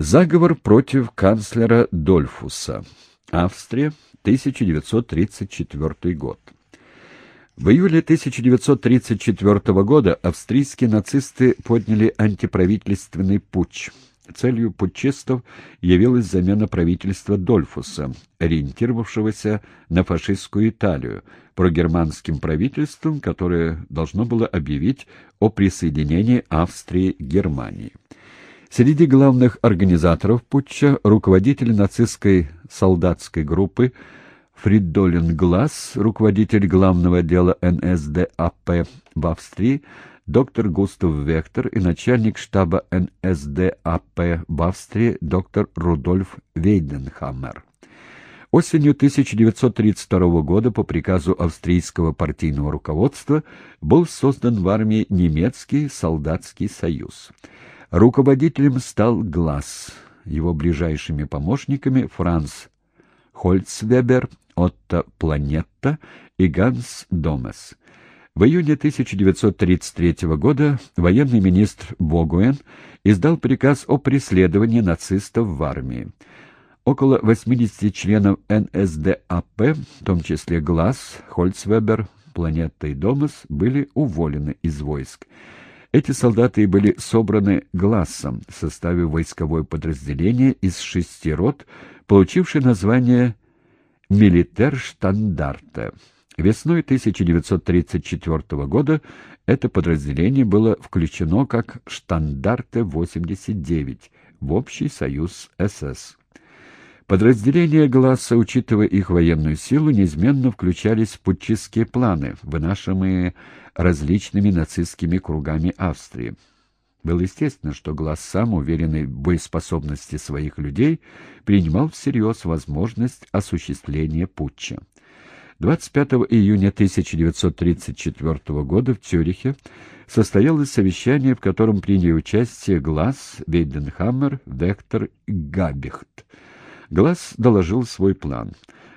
Заговор против канцлера Дольфуса. Австрия, 1934 год. В июле 1934 года австрийские нацисты подняли антиправительственный путч. Целью путчистов явилась замена правительства Дольфуса, ориентировавшегося на фашистскую Италию, прогерманским правительством, которое должно было объявить о присоединении Австрии к Германии. Среди главных организаторов путча руководитель нацистской солдатской группы Фридолин Гласс, руководитель главного отдела НСДАП в Австрии, доктор Густав Вектор и начальник штаба НСДАП в Австрии доктор Рудольф Вейденхаммер. Осенью 1932 года по приказу австрийского партийного руководства был создан в армии немецкий солдатский союз. Руководителем стал Глаз, его ближайшими помощниками Франц Хольцвебер, Отто Планетта и Ганс Домес. В июне 1933 года военный министр Богуэн издал приказ о преследовании нацистов в армии. Около 80 членов НСДАП, в том числе Глаз, Хольцвебер, Планетта и Домес, были уволены из войск. Эти солдаты были собраны Глассом в составе войсковое подразделение из шести рот, получившее название «Милитер-штандарта». Весной 1934 года это подразделение было включено как «Штандарте-89» в Общий союз СС. Подразделения Гласса, учитывая их военную силу, неизменно включались в путчистские планы, вынашиваемые различными нацистскими кругами Австрии. Было естественно, что Гласс сам, уверенный в боеспособности своих людей, принимал всерьез возможность осуществления путча. 25 июня 1934 года в Цюрихе состоялось совещание, в котором приняли участие Гласс, Вейденхаммер, Вектор и Габихт. Глаз доложил свой план.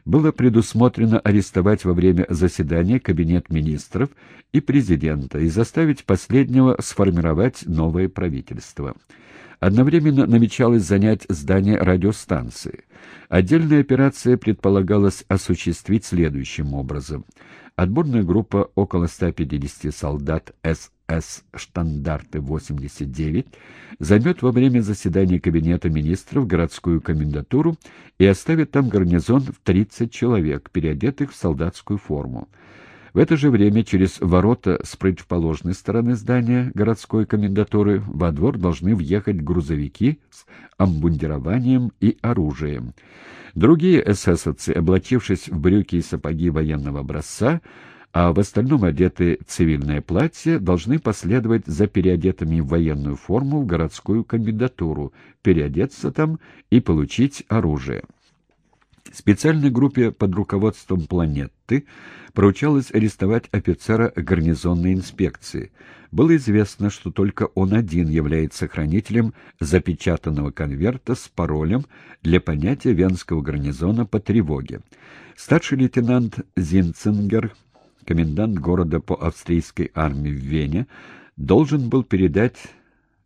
Было предусмотрено арестовать во время заседания кабинет министров и президента и заставить последнего сформировать новое правительство. Одновременно намечалось занять здание радиостанции. Отдельная операция предполагалась осуществить следующим образом. Отборная группа около 150 солдат СС с «Штандарты-89» займет во время заседания Кабинета министров городскую комендатуру и оставит там гарнизон в 30 человек, переодетых в солдатскую форму. В это же время через ворота с противоположной стороны здания городской комендатуры во двор должны въехать грузовики с обмундированием и оружием. Другие эсэсовцы, облачившись в брюки и сапоги военного образца, а в остальном одетые в цивильное платье, должны последовать за переодетыми в военную форму в городскую комендатуру, переодеться там и получить оружие. Специальной группе под руководством «Планетты» поручалось арестовать офицера гарнизонной инспекции. Было известно, что только он один является хранителем запечатанного конверта с паролем для понятия венского гарнизона по тревоге. Старший лейтенант Зинцингер комендант города по австрийской армии в Вене, должен был передать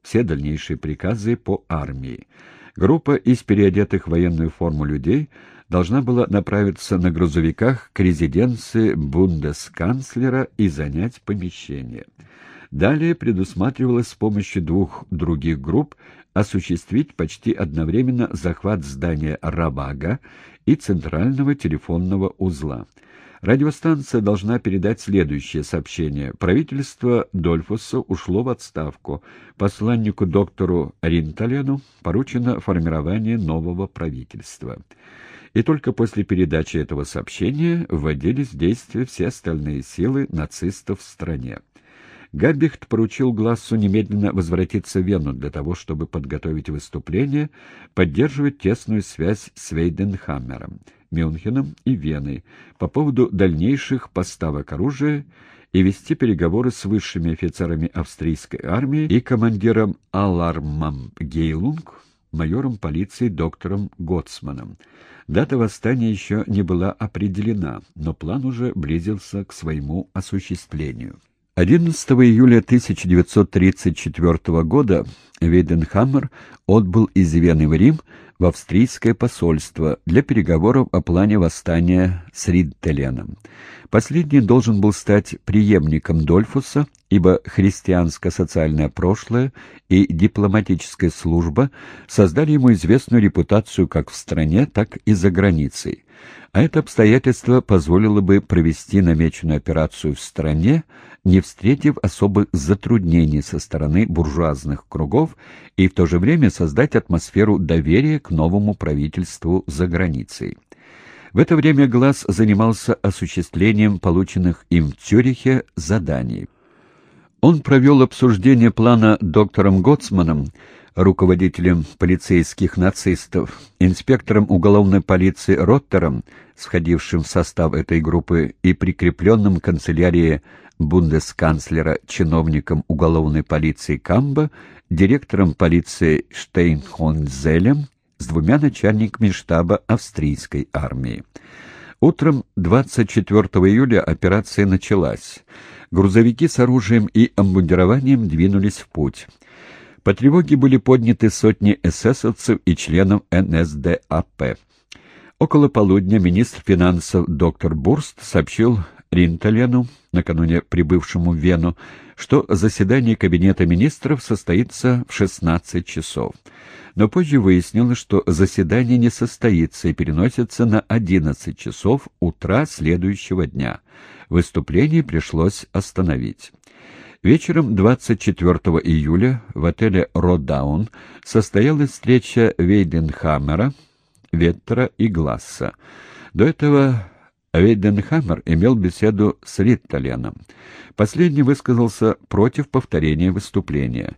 все дальнейшие приказы по армии. Группа из переодетых в военную форму людей должна была направиться на грузовиках к резиденции бундесканцлера и занять помещение. Далее предусматривалось с помощью двух других групп осуществить почти одновременно захват здания Рабага и центрального телефонного узла. Радиостанция должна передать следующее сообщение. Правительство Дольфуса ушло в отставку. Посланнику доктору Ринталену поручено формирование нового правительства. И только после передачи этого сообщения вводились в действие все остальные силы нацистов в стране. Габбихт поручил Глассу немедленно возвратиться в Вену для того, чтобы подготовить выступление, поддерживать тесную связь с Вейденхаммером. Мюнхеном и Веной по поводу дальнейших поставок оружия и вести переговоры с высшими офицерами австрийской армии и командиром Алармом Гейлунг, майором полиции доктором Готсманом. Дата восстания еще не была определена, но план уже близился к своему осуществлению. 11 июля 1934 года Вейденхаммер отбыл из Вены в Рим в австрийское посольство для переговоров о плане восстания с Ридтеленом. Последний должен был стать преемником Дольфуса, ибо христианско-социальное прошлое и дипломатическая служба создали ему известную репутацию как в стране, так и за границей. А это обстоятельство позволило бы провести намеченную операцию в стране, не встретив особых затруднений со стороны буржуазных кругов и в то же время создать атмосферу доверия к новому правительству за границей. В это время Глаз занимался осуществлением полученных им в Цюрихе заданий. Он провел обсуждение плана доктором Готсманом, руководителем полицейских нацистов, инспектором уголовной полиции Роттером, сходившим в состав этой группы, и прикрепленным к канцелярии бундесканцлера чиновником уголовной полиции Камба, директором полиции Штейнхонзелем, с двумя начальниками штаба австрийской армии. Утром 24 июля операция началась. Грузовики с оружием и обмундированием двинулись в путь. По тревоге были подняты сотни эсэсовцев и членов НСДАП. Около полудня министр финансов доктор Бурст сообщил Ринталену, накануне прибывшему в Вену, что заседание Кабинета министров состоится в 16 часов. Но позже выяснилось, что заседание не состоится и переносится на 11 часов утра следующего дня. Выступление пришлось остановить. Вечером 24 июля в отеле «Родаун» состоялась встреча Вейденхаммера, Веттера и Гласса. До этого Вейденхаммер имел беседу с Ритталеном. Последний высказался против повторения выступления.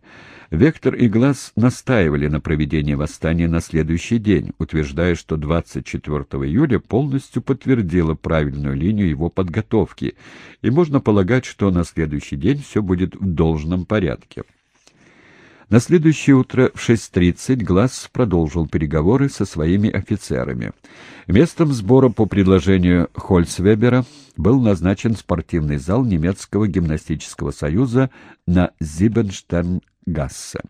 Вектор и Глаз настаивали на проведении восстания на следующий день, утверждая, что 24 июля полностью подтвердило правильную линию его подготовки, и можно полагать, что на следующий день все будет в должном порядке. На следующее утро в 6.30 Глаз продолжил переговоры со своими офицерами. Местом сбора по предложению Хольцвебера был назначен спортивный зал немецкого гимнастического союза на Зибенштернгассе.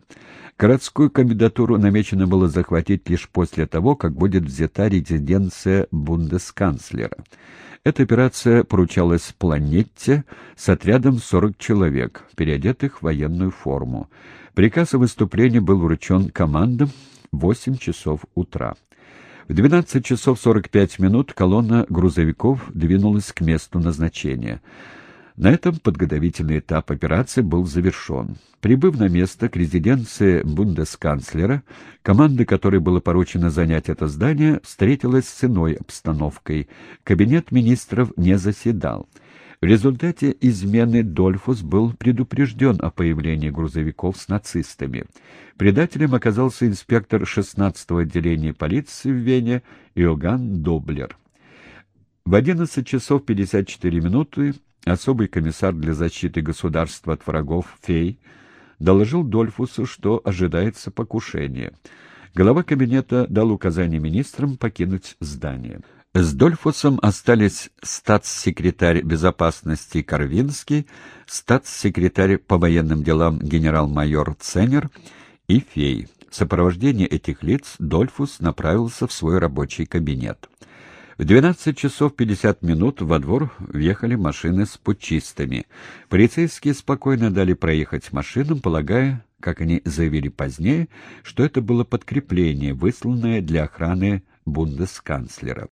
Городскую кандидатуру намечено было захватить лишь после того, как будет взята резиденция бундесканцлера. Эта операция поручалась Планетте с отрядом 40 человек, переодетых в военную форму. Приказ о выступлении был вручен командам в 8 часов утра. В 12 часов 45 минут колонна грузовиков двинулась к месту назначения. На этом подготовительный этап операции был завершен. Прибыв на место к резиденции бундесканцлера, команда которой было поручено занять это здание, встретилась с иной обстановкой. Кабинет министров не заседал. В результате измены Дольфус был предупрежден о появлении грузовиков с нацистами. Предателем оказался инспектор 16-го отделения полиции в Вене Иоганн Доблер. В 11 часов 54 минуты особый комиссар для защиты государства от врагов Фей доложил Дольфусу, что ожидается покушение. Глава кабинета дал указание министрам покинуть здание. С Дольфусом остались статс-секретарь безопасности Карвинский, статс-секретарь по военным делам генерал-майор Ценнер и Фей. В сопровождении этих лиц Дольфус направился в свой рабочий кабинет. В 12 часов 50 минут во двор въехали машины с путчистами. Полицейские спокойно дали проехать машинам, полагая, как они заявили позднее, что это было подкрепление, высланное для охраны бундесканцлера.